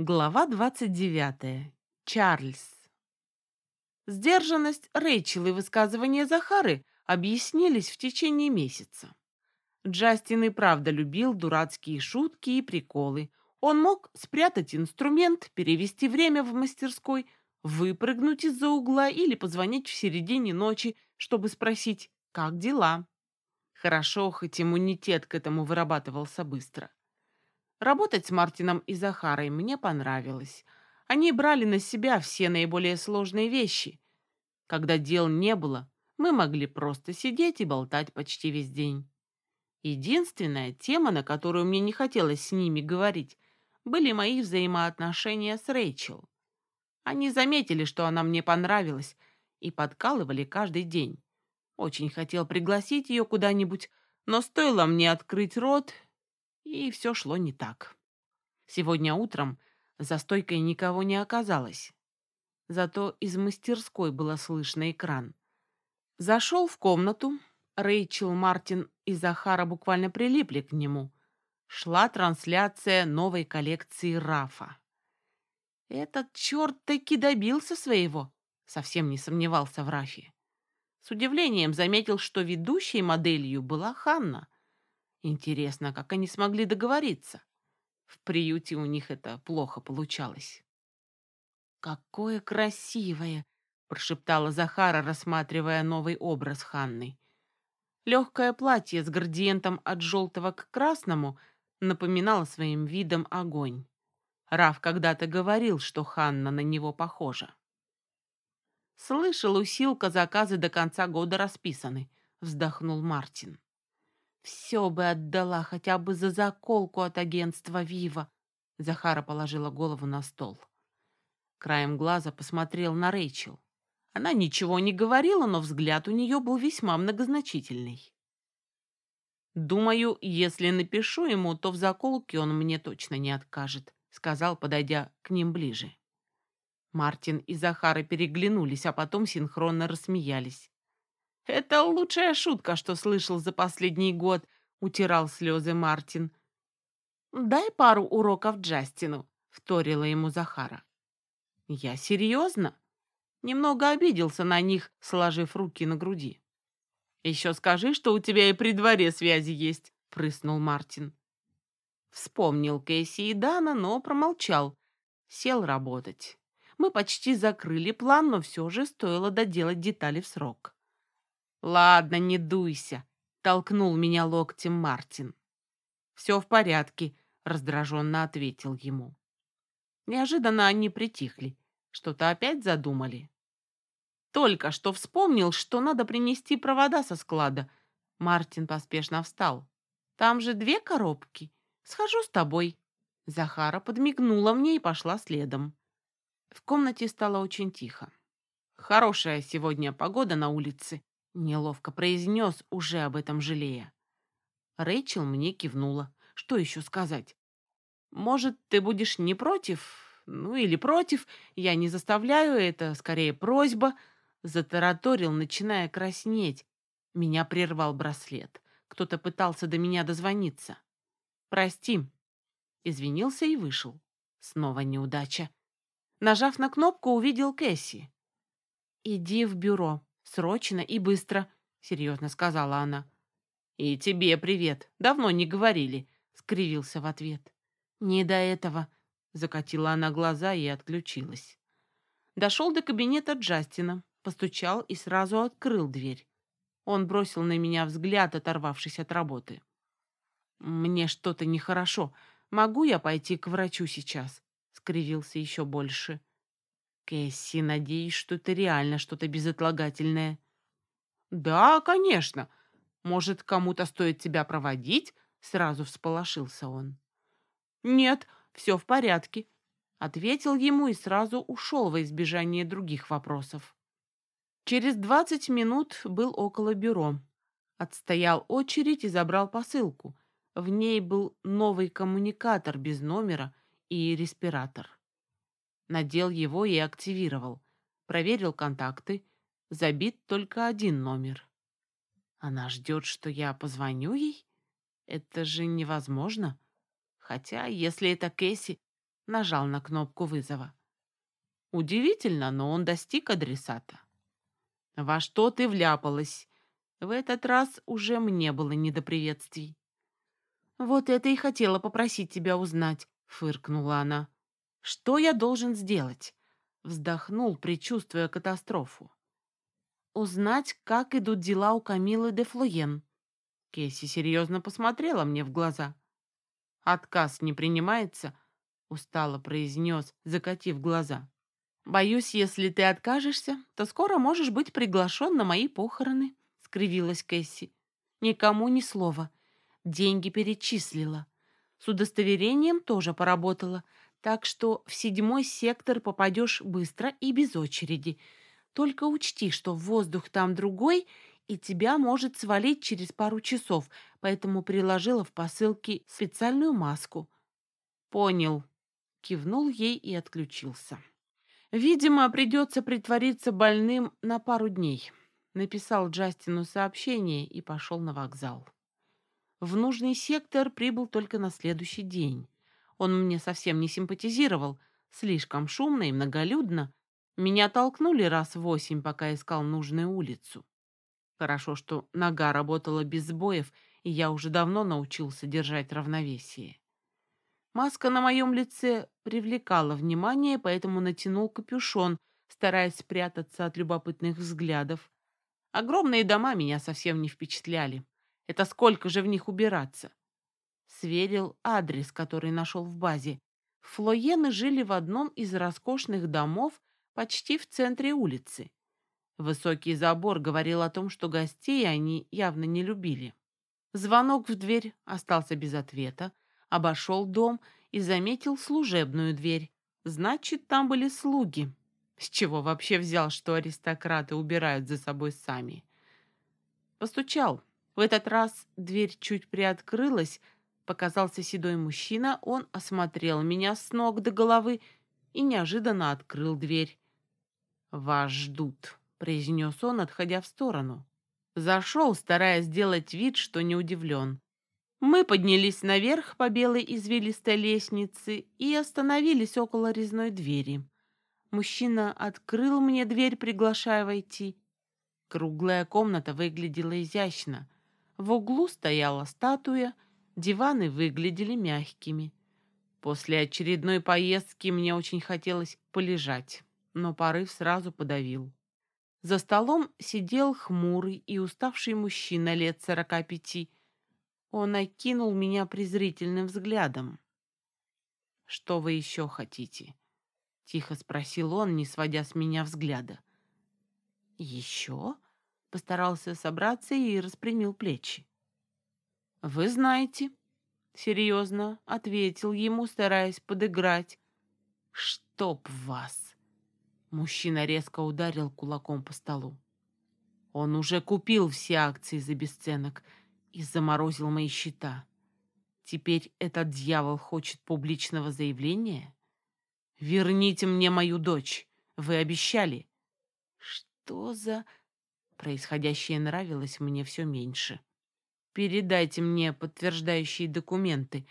Глава 29. Чарльз. Сдержанность Рэйчел и высказывания Захары объяснились в течение месяца. Джастин и правда любил дурацкие шутки и приколы. Он мог спрятать инструмент, перевести время в мастерской, выпрыгнуть из-за угла или позвонить в середине ночи, чтобы спросить, как дела. Хорошо, хоть иммунитет к этому вырабатывался быстро. Работать с Мартином и Захарой мне понравилось. Они брали на себя все наиболее сложные вещи. Когда дел не было, мы могли просто сидеть и болтать почти весь день. Единственная тема, на которую мне не хотелось с ними говорить, были мои взаимоотношения с Рэйчел. Они заметили, что она мне понравилась, и подкалывали каждый день. Очень хотел пригласить ее куда-нибудь, но стоило мне открыть рот, и все шло не так. Сегодня утром за стойкой никого не оказалось. Зато из мастерской было слышно экран. Зашел в комнату. Рэйчел, Мартин и Захара буквально прилипли к нему. Шла трансляция новой коллекции Рафа. Этот черт таки добился своего, совсем не сомневался в Рафе. С удивлением заметил, что ведущей моделью была Ханна — Интересно, как они смогли договориться? В приюте у них это плохо получалось. «Какое красивое!» — прошептала Захара, рассматривая новый образ Ханны. Легкое платье с градиентом от желтого к красному напоминало своим видом огонь. Раф когда-то говорил, что Ханна на него похожа. «Слышал, у Силка заказы до конца года расписаны», — вздохнул Мартин. Все бы отдала хотя бы за заколку от агентства «Вива». Захара положила голову на стол. Краем глаза посмотрел на Рэйчел. Она ничего не говорила, но взгляд у нее был весьма многозначительный. «Думаю, если напишу ему, то в заколке он мне точно не откажет», сказал, подойдя к ним ближе. Мартин и Захара переглянулись, а потом синхронно рассмеялись. «Это лучшая шутка, что слышал за последний год», — утирал слезы Мартин. «Дай пару уроков Джастину», — вторила ему Захара. «Я серьезно?» Немного обиделся на них, сложив руки на груди. «Еще скажи, что у тебя и при дворе связи есть», — прыснул Мартин. Вспомнил Кэсси и Дана, но промолчал. Сел работать. Мы почти закрыли план, но все же стоило доделать детали в срок. «Ладно, не дуйся», — толкнул меня локтем Мартин. «Все в порядке», — раздраженно ответил ему. Неожиданно они притихли, что-то опять задумали. Только что вспомнил, что надо принести провода со склада. Мартин поспешно встал. «Там же две коробки. Схожу с тобой». Захара подмигнула мне и пошла следом. В комнате стало очень тихо. Хорошая сегодня погода на улице, Неловко произнес, уже об этом жалея. Рэйчел мне кивнула. Что еще сказать? Может, ты будешь не против? Ну или против? Я не заставляю, это скорее просьба. Затараторил, начиная краснеть. Меня прервал браслет. Кто-то пытался до меня дозвониться. Прости. Извинился и вышел. Снова неудача. Нажав на кнопку, увидел Кэсси. «Иди в бюро», Срочно и быстро», — серьезно сказала она. «И тебе привет. Давно не говорили», — скривился в ответ. «Не до этого», — закатила она глаза и отключилась. Дошел до кабинета Джастина, постучал и сразу открыл дверь. Он бросил на меня взгляд, оторвавшись от работы. «Мне что-то нехорошо. Могу я пойти к врачу сейчас?» — скривился еще больше. Кэсси, надеюсь, что это реально что-то безотлагательное. Да, конечно. Может, кому-то стоит тебя проводить? Сразу всполошился он. Нет, все в порядке. Ответил ему и сразу ушел во избежание других вопросов. Через двадцать минут был около бюро. Отстоял очередь и забрал посылку. В ней был новый коммуникатор без номера и респиратор надел его и активировал. Проверил контакты. Забит только один номер. Она ждет, что я позвоню ей? Это же невозможно. Хотя, если это Кэсси, нажал на кнопку вызова. Удивительно, но он достиг адресата. «Во что ты вляпалась?» В этот раз уже мне было не до приветствий. «Вот это и хотела попросить тебя узнать», — фыркнула она. «Что я должен сделать?» Вздохнул, предчувствуя катастрофу. «Узнать, как идут дела у Камилы де Флоен». Кейси серьезно посмотрела мне в глаза. «Отказ не принимается?» — устало произнес, закатив глаза. «Боюсь, если ты откажешься, то скоро можешь быть приглашен на мои похороны», — скривилась Кэсси. «Никому ни слова. Деньги перечислила. С удостоверением тоже поработала, так что в седьмой сектор попадешь быстро и без очереди. Только учти, что воздух там другой, и тебя может свалить через пару часов, поэтому приложила в посылке специальную маску». «Понял», — кивнул ей и отключился. Видимо, придется притвориться больным на пару дней. Написал Джастину сообщение и пошел на вокзал. В нужный сектор прибыл только на следующий день. Он мне совсем не симпатизировал, слишком шумно и многолюдно. Меня толкнули раз восемь, пока искал нужную улицу. Хорошо, что нога работала без сбоев, и я уже давно научился держать равновесие. Маска на моем лице привлекала внимание, поэтому натянул капюшон, стараясь спрятаться от любопытных взглядов. Огромные дома меня совсем не впечатляли. Это сколько же в них убираться? Сверил адрес, который нашел в базе. Флоены жили в одном из роскошных домов почти в центре улицы. Высокий забор говорил о том, что гостей они явно не любили. Звонок в дверь остался без ответа, обошел дом и заметил служебную дверь. Значит, там были слуги. С чего вообще взял, что аристократы убирают за собой сами? Постучал. В этот раз дверь чуть приоткрылась, показался седой мужчина, он осмотрел меня с ног до головы и неожиданно открыл дверь. «Вас ждут», — произнес он, отходя в сторону. Зашел, стараясь сделать вид, что не удивлен. Мы поднялись наверх по белой извилистой лестнице и остановились около резной двери. Мужчина открыл мне дверь, приглашая войти. Круглая комната выглядела изящно. В углу стояла статуя, диваны выглядели мягкими. После очередной поездки мне очень хотелось полежать, но порыв сразу подавил. За столом сидел хмурый и уставший мужчина лет сорока пяти, он окинул меня презрительным взглядом. «Что вы еще хотите?» — тихо спросил он, не сводя с меня взгляда. «Еще?» — постарался собраться и распрямил плечи. «Вы знаете», — серьезно ответил ему, стараясь подыграть. «Чтоб вас!» Мужчина резко ударил кулаком по столу. Он уже купил все акции за бесценок — и заморозил мои счета. Теперь этот дьявол хочет публичного заявления? Верните мне мою дочь. Вы обещали. Что за... Происходящее нравилось мне все меньше. Передайте мне подтверждающие документы,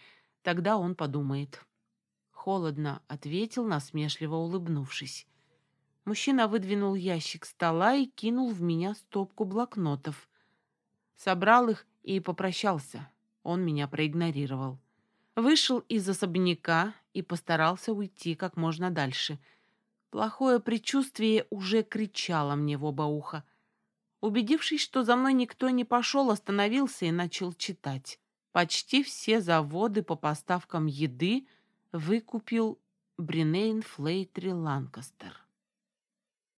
тогда он подумает. Холодно ответил, насмешливо улыбнувшись. Мужчина выдвинул ящик стола и кинул в меня стопку блокнотов. Собрал их и попрощался. Он меня проигнорировал. Вышел из особняка и постарался уйти как можно дальше. Плохое предчувствие уже кричало мне в оба уха. Убедившись, что за мной никто не пошел, остановился и начал читать. Почти все заводы по поставкам еды выкупил Бринейн Флейтри Ланкастер.